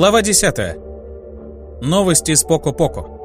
Глава 10. Новости с Поко-Поко.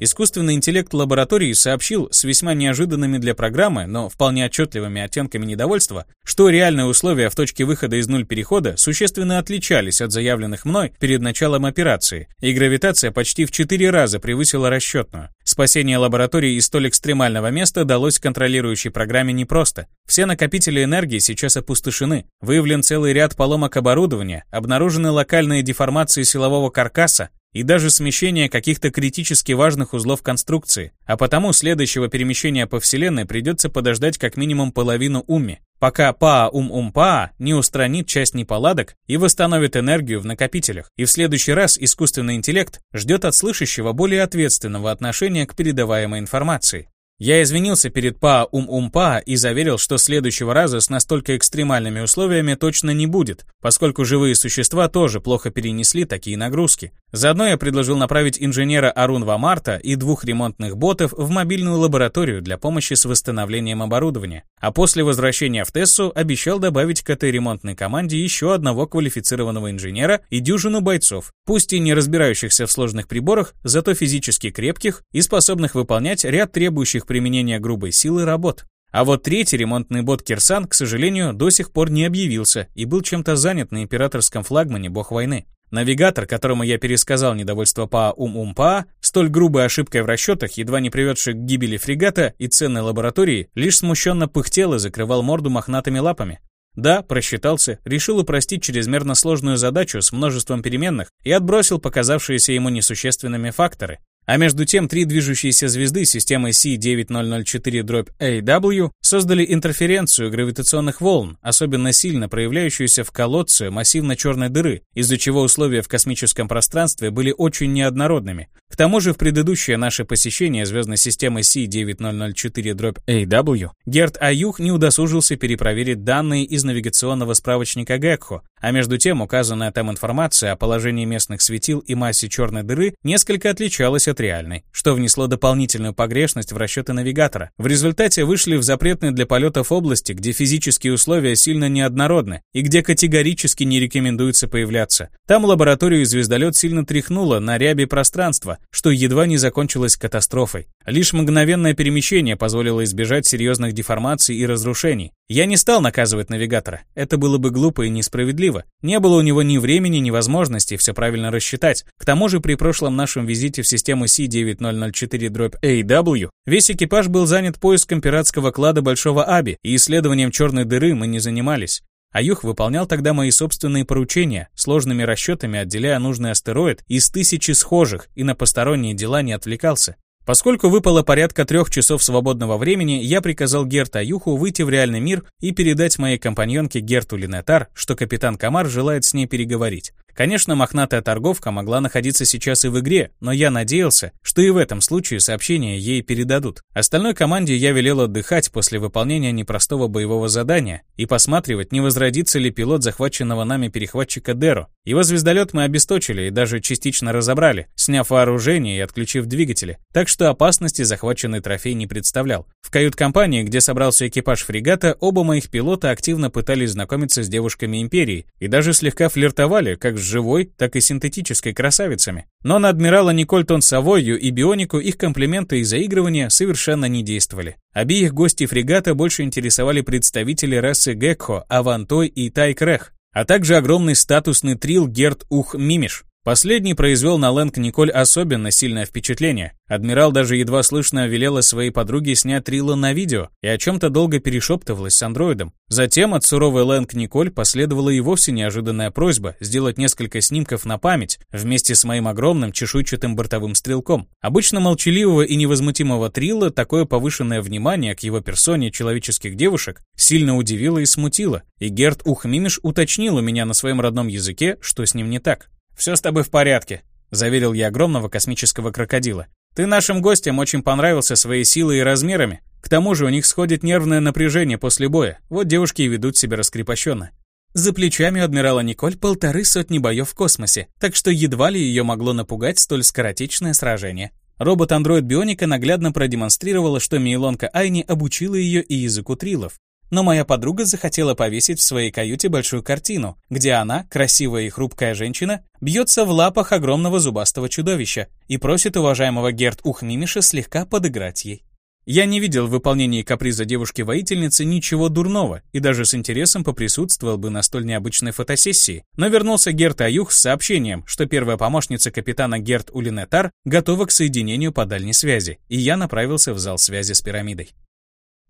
Искусственный интеллект лаборатории сообщил с весьма неожиданными для программы, но вполне отчетливыми оттенками недовольства, что реальные условия в точке выхода из нуль перехода существенно отличались от заявленных мной перед началом операции, и гравитация почти в 4 раза превысила расчетную. Спасение лаборатории из столь экстремального места далось контролирующей программе непросто. Все накопители энергии сейчас опустошены. Выявлен целый ряд поломок оборудования, обнаружены локальные деформации силового каркаса, и даже смещение каких-то критически важных узлов конструкции, а потому следующего перемещения по Вселенной придется подождать как минимум половину Уми, пока Паа-Ум-Ум-Паа не устранит часть неполадок и восстановит энергию в накопителях, и в следующий раз искусственный интеллект ждет от слышащего более ответственного отношения к передаваемой информации. Я извинился перед Па Ум Ум Па и заверил, что следующего раза с настолько экстремальными условиями точно не будет, поскольку живые существа тоже плохо перенесли такие нагрузки. Заодно я предложил направить инженера Арун Вамарта и двух ремонтных ботов в мобильную лабораторию для помощи с восстановлением оборудования. А после возвращения в Тессу обещал добавить к этой ремонтной команде еще одного квалифицированного инженера и дюжину бойцов, пусть и не разбирающихся в сложных приборах, зато физически крепких и способных выполнять ряд требующих применения грубой силы работ. А вот третий ремонтный бот Кирсан, к сожалению, до сих пор не объявился и был чем-то занят на императорском флагмане бог войны. Навигатор, которому я пересказал недовольство па Ум-Ум-Па, столь грубой ошибкой в расчетах, едва не приведшей к гибели фрегата и ценной лаборатории, лишь смущенно пыхтел и закрывал морду мохнатыми лапами. Да, просчитался, решил упростить чрезмерно сложную задачу с множеством переменных и отбросил показавшиеся ему несущественными факторы. А между тем, три движущиеся звезды системы C9004-AW создали интерференцию гравитационных волн, особенно сильно проявляющуюся в колодце массивно-черной дыры, из-за чего условия в космическом пространстве были очень неоднородными. К тому же в предыдущее наше посещение звездной системы C9004-AW Герт Аюх не удосужился перепроверить данные из навигационного справочника Гекхо, а между тем указанная там информация о положении местных светил и массе черной дыры несколько отличалась от реальной, что внесло дополнительную погрешность в расчеты навигатора. В результате вышли в запретные для полетов области, где физические условия сильно неоднородны и где категорически не рекомендуется появляться. Там лабораторию звездолет сильно тряхнуло на рябе пространства, что едва не закончилось катастрофой. Лишь мгновенное перемещение позволило избежать серьезных деформаций и разрушений. Я не стал наказывать навигатора, это было бы глупо и несправедливо. Не было у него ни времени, ни возможности все правильно рассчитать. К тому же при прошлом нашем визите в систему C9004-AW весь экипаж был занят поиском пиратского клада Большого Аби, и исследованием черной дыры мы не занимались. Аюх выполнял тогда мои собственные поручения, сложными расчетами отделяя нужный астероид из тысячи схожих и на посторонние дела не отвлекался. Поскольку выпало порядка трех часов свободного времени, я приказал Герту Аюху выйти в реальный мир и передать моей компаньонке Герту Линетар, что капитан Камар желает с ней переговорить. Конечно, мохнатая торговка могла находиться сейчас и в игре, но я надеялся, что и в этом случае сообщение ей передадут. Остальной команде я велел отдыхать после выполнения непростого боевого задания и посматривать, не возродится ли пилот захваченного нами перехватчика Деро. Его звездолет мы обесточили и даже частично разобрали, сняв вооружение и отключив двигатели, так что опасности захваченный трофей не представлял. В кают-компании, где собрался экипаж фрегата, оба моих пилота активно пытались знакомиться с девушками Империи и даже слегка флиртовали, как с живой, так и синтетической красавицами. Но на адмирала Никольтон Савойю и Бионику их комплименты и заигрывания совершенно не действовали. Обеих гостей фрегата больше интересовали представители расы Гекхо, Авантой и Тайкрех, а также огромный статусный трил Герт Ух Мимиш. Последний произвел на Лэнг Николь особенно сильное впечатление. Адмирал даже едва слышно велела своей подруге снять Трила на видео и о чем-то долго перешептывалась с андроидом. Затем от суровой Лэнг Николь последовала и вовсе неожиданная просьба сделать несколько снимков на память вместе с моим огромным чешуйчатым бортовым стрелком. Обычно молчаливого и невозмутимого Трила такое повышенное внимание к его персоне человеческих девушек сильно удивило и смутило, и Герт Ухмимиш уточнил у меня на своем родном языке, что с ним не так. «Все с тобой в порядке», — заверил я огромного космического крокодила. «Ты нашим гостям очень понравился своей силой и размерами. К тому же у них сходит нервное напряжение после боя. Вот девушки и ведут себя раскрепощенно». За плечами адмирала Николь полторы сотни боев в космосе, так что едва ли ее могло напугать столь скоротечное сражение. Робот-андроид Бионика наглядно продемонстрировала, что Мейлонка Айни обучила ее и языку трилов. Но моя подруга захотела повесить в своей каюте большую картину, где она, красивая и хрупкая женщина, бьется в лапах огромного зубастого чудовища и просит уважаемого Герт Ухмимиша слегка подыграть ей. Я не видел в выполнении каприза девушки-воительницы ничего дурного и даже с интересом поприсутствовал бы на столь необычной фотосессии, но вернулся Герт Аюх с сообщением, что первая помощница капитана Герт Улинетар готова к соединению по дальней связи, и я направился в зал связи с пирамидой.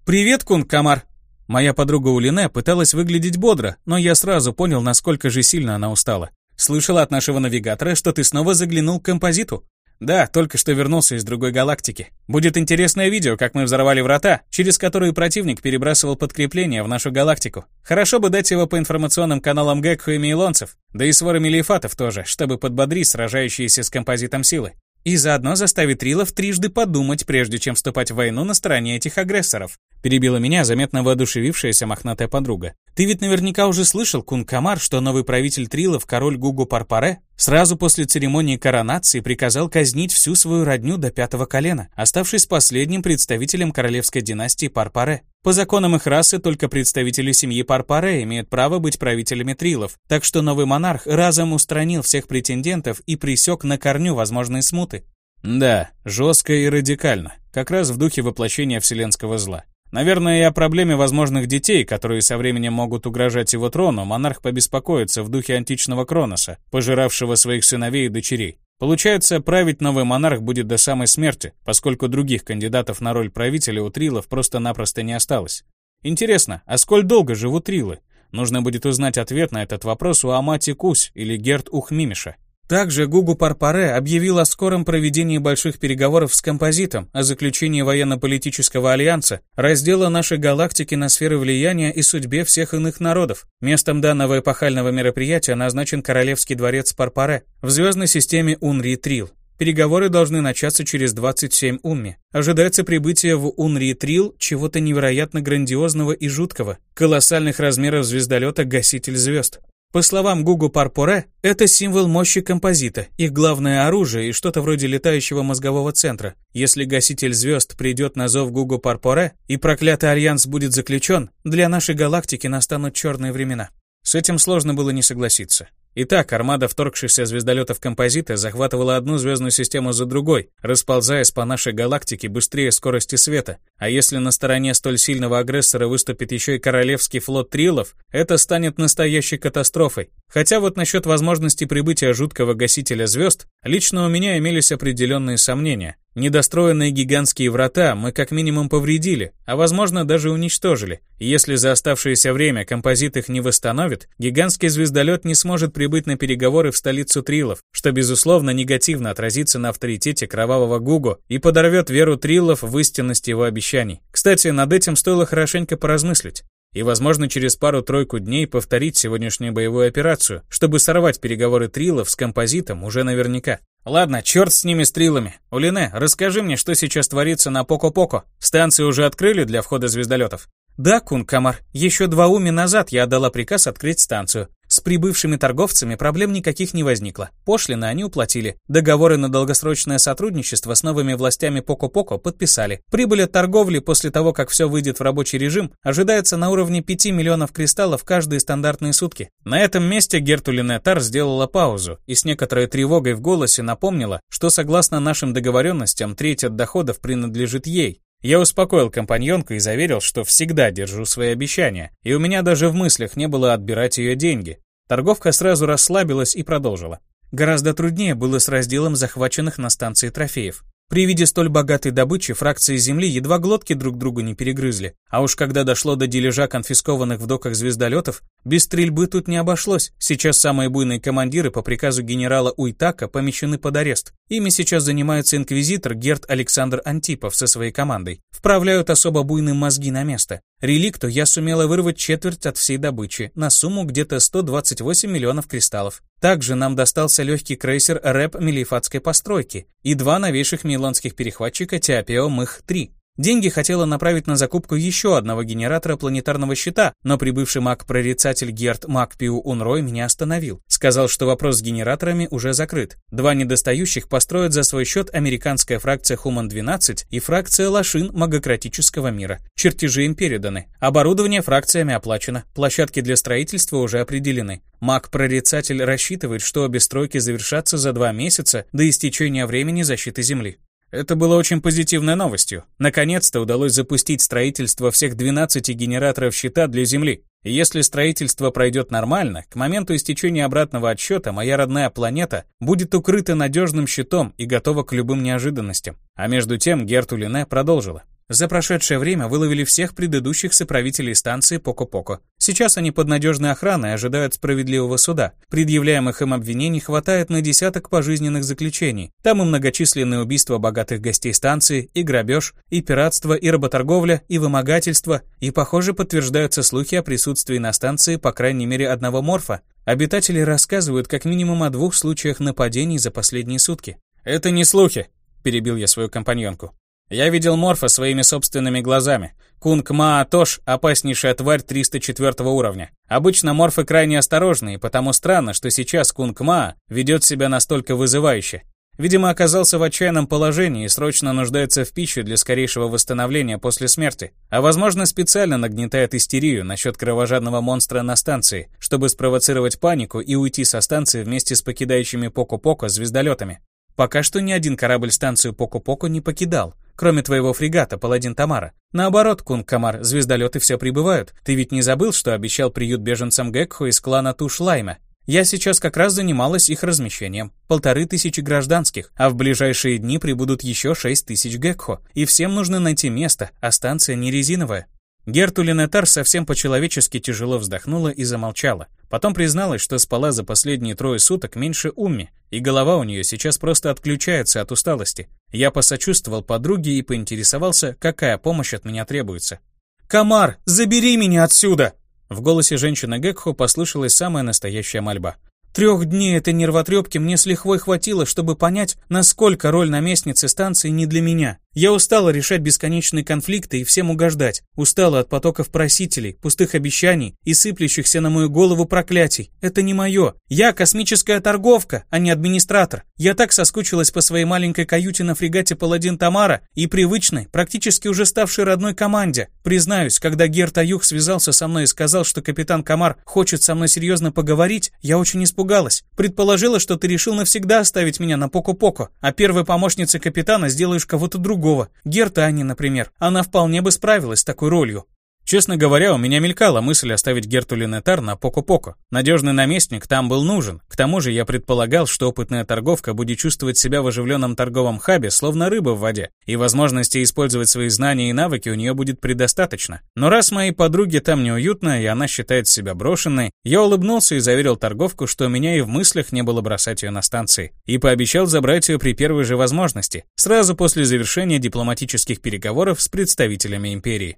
«Привет, Кунг Камар!» Моя подруга Улине пыталась выглядеть бодро, но я сразу понял, насколько же сильно она устала. Слышала от нашего навигатора, что ты снова заглянул к композиту. Да, только что вернулся из другой галактики. Будет интересное видео, как мы взорвали врата, через которые противник перебрасывал подкрепление в нашу галактику. Хорошо бы дать его по информационным каналам Гекху и Мейлонцев, да и свора Мелиефатов тоже, чтобы подбодрить сражающиеся с композитом силы. И заодно заставить Рилов трижды подумать, прежде чем вступать в войну на стороне этих агрессоров. Перебила меня заметно воодушевившаяся мохнатая подруга. Ты ведь наверняка уже слышал, Кун Камар, что новый правитель Трилов, король Гугу Парпаре, сразу после церемонии коронации приказал казнить всю свою родню до пятого колена, оставшись последним представителем королевской династии Парпаре. По законам их расы только представители семьи Парпаре имеют право быть правителями Трилов, так что новый монарх разом устранил всех претендентов и пресек на корню возможные смуты. Да, жестко и радикально, как раз в духе воплощения вселенского зла. Наверное, и о проблеме возможных детей, которые со временем могут угрожать его трону, монарх побеспокоится в духе античного Кроноса, пожиравшего своих сыновей и дочерей. Получается, править новый монарх будет до самой смерти, поскольку других кандидатов на роль правителя у Трилов просто-напросто не осталось. Интересно, а сколь долго живут Трилы? Нужно будет узнать ответ на этот вопрос у Амати Кусь или Герт Ухмимиша. Также Гугу Парпаре объявил о скором проведении больших переговоров с композитом о заключении военно-политического альянса, раздела нашей галактики на сферы влияния и судьбе всех иных народов. Местом данного эпохального мероприятия назначен Королевский дворец Парпаре в звездной системе Унри-Трил. Переговоры должны начаться через 27 умми. Ожидается прибытие в Унри-Трил чего-то невероятно грандиозного и жуткого, колоссальных размеров звездолета «Гаситель звезд». По словам Гугу Парпоре, это символ мощи композита, их главное оружие и что-то вроде летающего мозгового центра. Если гаситель звезд придет на зов Гугу Парпоре и проклятый альянс будет заключен, для нашей галактики настанут черные времена. С этим сложно было не согласиться. Итак, армада вторгшихся звездолетов композита захватывала одну звездную систему за другой, расползаясь по нашей галактике быстрее скорости света. А если на стороне столь сильного агрессора выступит еще и королевский флот Трилов, это станет настоящей катастрофой. Хотя вот насчет возможности прибытия жуткого гасителя звезд, лично у меня имелись определенные сомнения. Недостроенные гигантские врата мы как минимум повредили, а возможно даже уничтожили. если за оставшееся время композит их не восстановит, гигантский звездолет не сможет прибыть на переговоры в столицу Трилов, что безусловно негативно отразится на авторитете кровавого Гугу и подорвет веру Трилов в истинность его обещаний. Кстати, над этим стоило хорошенько поразмыслить и, возможно, через пару-тройку дней повторить сегодняшнюю боевую операцию, чтобы сорвать переговоры Трилов с композитом уже наверняка. Ладно, черт с ними стрелами. Улине, расскажи мне, что сейчас творится на Поко-Поко. Станции уже открыли для входа звездолетов? Да, Кун Камар, еще два уми назад я отдала приказ открыть станцию. С прибывшими торговцами проблем никаких не возникло. Пошлины они уплатили. Договоры на долгосрочное сотрудничество с новыми властями Поко-Поко подписали. Прибыль от торговли после того, как все выйдет в рабочий режим, ожидается на уровне 5 миллионов кристаллов каждые стандартные сутки. На этом месте Гертулина Тар сделала паузу и с некоторой тревогой в голосе напомнила, что согласно нашим договоренностям треть от доходов принадлежит ей, я успокоил компаньонку и заверил, что всегда держу свои обещания, и у меня даже в мыслях не было отбирать ее деньги. Торговка сразу расслабилась и продолжила. Гораздо труднее было с разделом захваченных на станции трофеев. При виде столь богатой добычи фракции Земли едва глотки друг другу не перегрызли. А уж когда дошло до дележа конфискованных в доках звездолетов, без стрельбы тут не обошлось. Сейчас самые буйные командиры по приказу генерала Уйтака помещены под арест. Ими сейчас занимается инквизитор Герт Александр Антипов со своей командой. Вправляют особо буйные мозги на место. Реликту я сумела вырвать четверть от всей добычи, на сумму где-то 128 миллионов кристаллов. Также нам достался легкий крейсер рэп мелифатской постройки и два новейших милонских перехватчика Теопео Мых-3. Деньги хотела направить на закупку еще одного генератора планетарного щита, но прибывший маг-прорицатель Герт Макпиу Унрой меня остановил. Сказал, что вопрос с генераторами уже закрыт. Два недостающих построят за свой счет американская фракция Хуман-12 и фракция Лошин магократического мира. Чертежи им переданы. Оборудование фракциями оплачено. Площадки для строительства уже определены. Маг-прорицатель рассчитывает, что обе стройки завершатся за два месяца до истечения времени защиты Земли. Это было очень позитивной новостью. Наконец-то удалось запустить строительство всех 12 генераторов щита для Земли. И если строительство пройдет нормально, к моменту истечения обратного отсчета моя родная планета будет укрыта надежным щитом и готова к любым неожиданностям. А между тем Гертулине продолжила. За прошедшее время выловили всех предыдущих соправителей станции Поко-Поко. Сейчас они под надежной охраной ожидают справедливого суда. Предъявляемых им обвинений хватает на десяток пожизненных заключений. Там и многочисленные убийства богатых гостей станции, и грабеж, и пиратство, и работорговля, и вымогательство, и, похоже, подтверждаются слухи о присутствии на станции по крайней мере одного морфа. Обитатели рассказывают как минимум о двух случаях нападений за последние сутки. «Это не слухи», — перебил я свою компаньонку. Я видел Морфа своими собственными глазами. Кунг Маа Тош – опаснейшая тварь 304 уровня. Обычно морфы крайне осторожны, потому странно, что сейчас Кунг Маа ведет себя настолько вызывающе. Видимо, оказался в отчаянном положении и срочно нуждается в пище для скорейшего восстановления после смерти. А возможно, специально нагнетает истерию насчет кровожадного монстра на станции, чтобы спровоцировать панику и уйти со станции вместе с покидающими Поко-Поко звездолетами. Пока что ни один корабль станцию Поко-Поко не покидал, кроме твоего фрегата, Паладин Тамара. Наоборот, Кунг Камар, звездолеты все прибывают. Ты ведь не забыл, что обещал приют беженцам Гекхо из клана Тушлайма? Я сейчас как раз занималась их размещением. Полторы тысячи гражданских, а в ближайшие дни прибудут еще шесть тысяч Гекхо. И всем нужно найти место, а станция не резиновая. Гертулинетар совсем по-человечески тяжело вздохнула и замолчала. Потом призналась, что спала за последние трое суток меньше Умми, и голова у нее сейчас просто отключается от усталости. Я посочувствовал подруге и поинтересовался, какая помощь от меня требуется. «Комар, забери меня отсюда!» В голосе женщины Гекхо послышалась самая настоящая мольба. Трех дней этой нервотрепки мне с лихвой хватило, чтобы понять, насколько роль наместницы станции не для меня. Я устала решать бесконечные конфликты и всем угождать. Устала от потоков просителей, пустых обещаний и сыплющихся на мою голову проклятий. Это не мое. Я космическая торговка, а не администратор. Я так соскучилась по своей маленькой каюте на фрегате «Паладин Тамара» и привычной, практически уже ставшей родной команде. Признаюсь, когда Герт Аюх связался со мной и сказал, что капитан Камар хочет со мной серьезно поговорить, я очень испугалась. Предположила, что ты решил навсегда оставить меня на Поко-Поко, а первой помощницей капитана сделаешь кого-то другого другого. Герта Ани, например. Она вполне бы справилась с такой ролью. Честно говоря, у меня мелькала мысль оставить Герту Линетар на Поко-Поко. Надежный наместник там был нужен. К тому же я предполагал, что опытная торговка будет чувствовать себя в оживленном торговом хабе, словно рыба в воде, и возможности использовать свои знания и навыки у нее будет предостаточно. Но раз моей подруге там неуютно, и она считает себя брошенной, я улыбнулся и заверил торговку, что у меня и в мыслях не было бросать ее на станции, и пообещал забрать ее при первой же возможности, сразу после завершения дипломатических переговоров с представителями империи.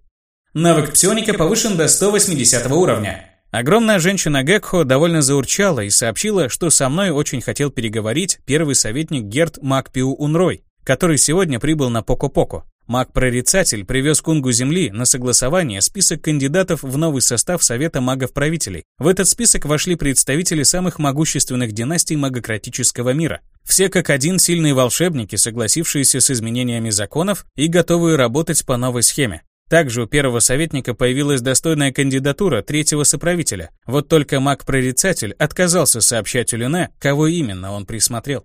Навык псионика повышен до 180 уровня. Огромная женщина Гекхо довольно заурчала и сообщила, что со мной очень хотел переговорить первый советник Герт Макпиу Унрой, который сегодня прибыл на Поко-Поко. Маг-прорицатель привез Кунгу Земли на согласование список кандидатов в новый состав Совета магов-правителей. В этот список вошли представители самых могущественных династий магократического мира. Все как один сильные волшебники, согласившиеся с изменениями законов и готовые работать по новой схеме. Также у первого советника появилась достойная кандидатура третьего соправителя. Вот только маг-прорицатель отказался сообщать Улюне, кого именно он присмотрел.